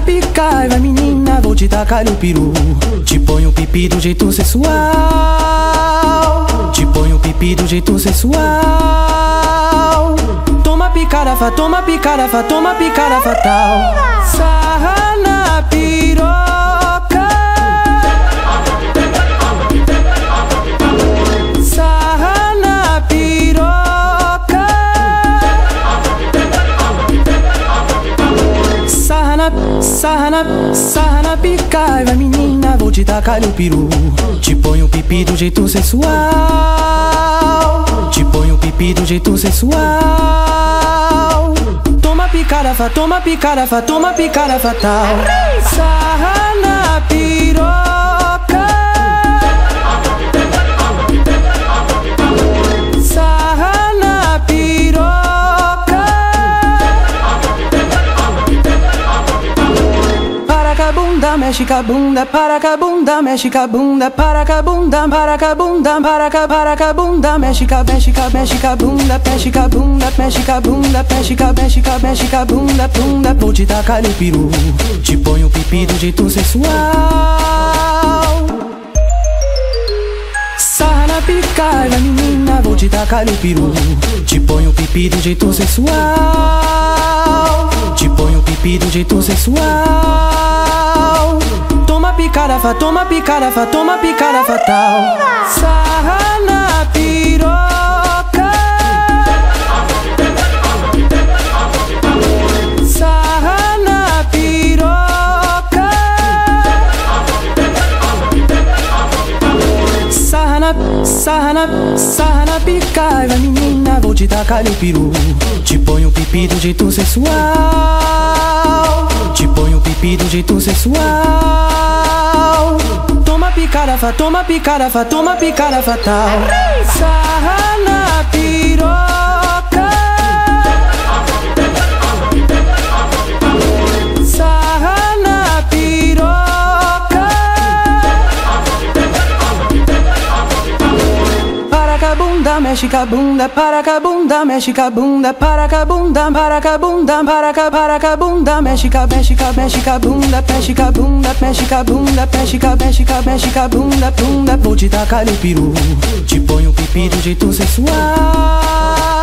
pica, vai menina, vou te tacar o peru. Te ponho pipi do jeito sensual. Te ponho pipi do jeito sensual. Toma picarafa, toma picarafa, toma picara fatal. Sarra na sarra na, sarra na pica, vai menina, vou te tacar o peru. Te ponho pipi do jeito sensual. Te ponho pipi do jeito sensual. Toma picarafa, toma picarafa, toma picara fatal. Sarra na piroca. Bunda, mexe com a bunda, para com a bunda, mexe com a bunda, para com a bunda, para com a bunda, para com para com a bunda, mexe com mexe com mexe com a bunda, mexe com a bunda, mexe com a bunda, mexe com mexe com mexe com a bunda, bunda, vou te tacar o peru, te ponho pipi do jeito sensual. Sarra na pica, vai menina, vou te tacar o peru Te ponho pipi do jeito sensual Te ponho pipi do jeito sensual toma picarafa, toma picara fatal Sarra na piroca Sarra na piroca Sarra na, sarra na, sarra na pica, vai menina, vou te tacar o peru. Te ponho pipi do jeito sensual. Te ponho pipi do jeito sensual. Toma picarafa, toma picarafa, toma picara fatal. Bunda, mexe com a bunda, para com a bunda, mexe com a bunda, para com a bunda, para com a bunda, para com para com a bunda, mexe com mexe com mexe com a bunda, mexe com a bunda, mexe com a bunda, mexe com mexe com mexe com a bunda, bunda, vou te tacar o peru, te ponho pipi do jeito sensual.